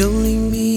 Don't leave me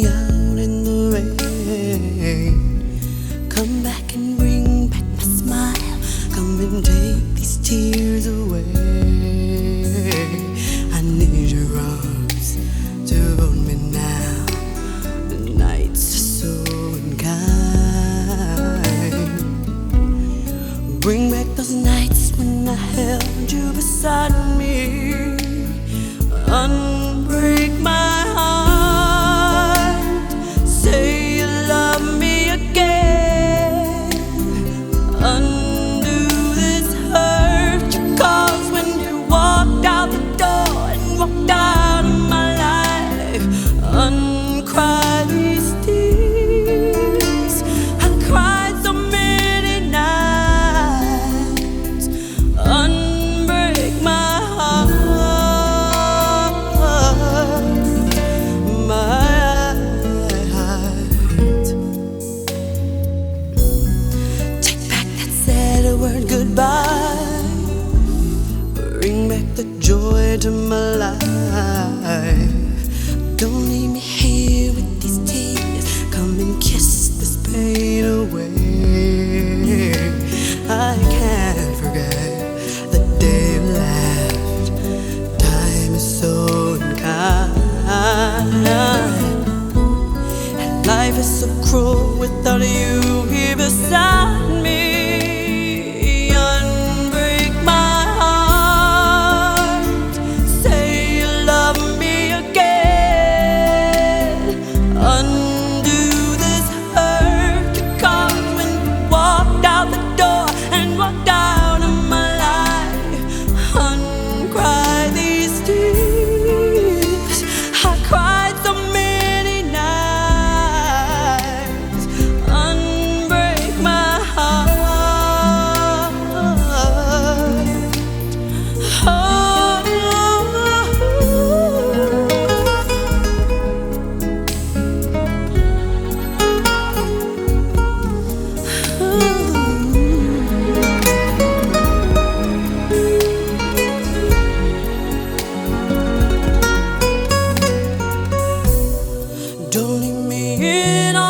without you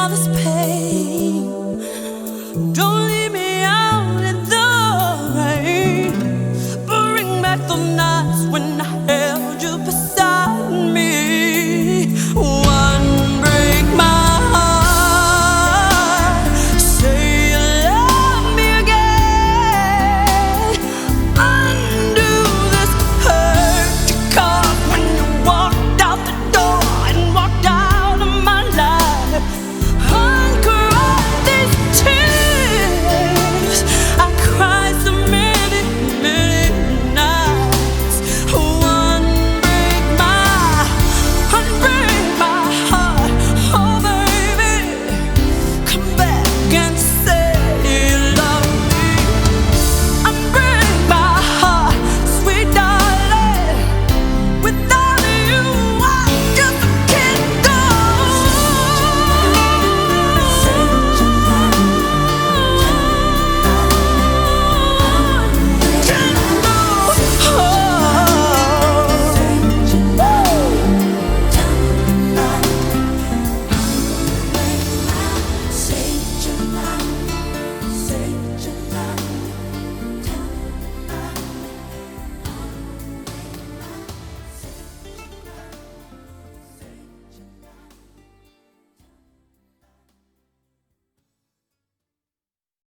all this pain.